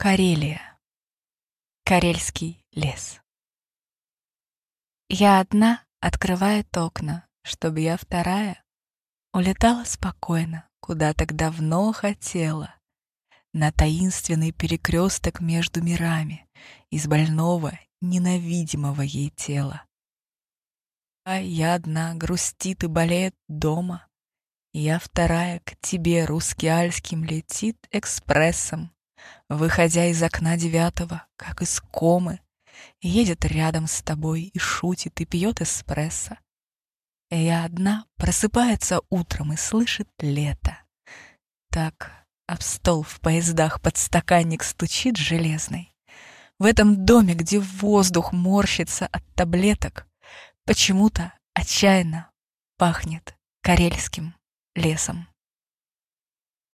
Карелия. Карельский лес. Я одна открывает окна, чтобы я вторая улетала спокойно, куда так давно хотела, на таинственный перекресток между мирами из больного, ненавидимого ей тела. А я одна грустит и болеет дома, я вторая к тебе русский альским летит экспрессом, Выходя из окна девятого, как из комы, Едет рядом с тобой и шутит, и пьет эспрессо. Я одна просыпается утром и слышит лето. Так об стол в поездах подстаканник стучит железный. В этом доме, где воздух морщится от таблеток, Почему-то отчаянно пахнет карельским лесом.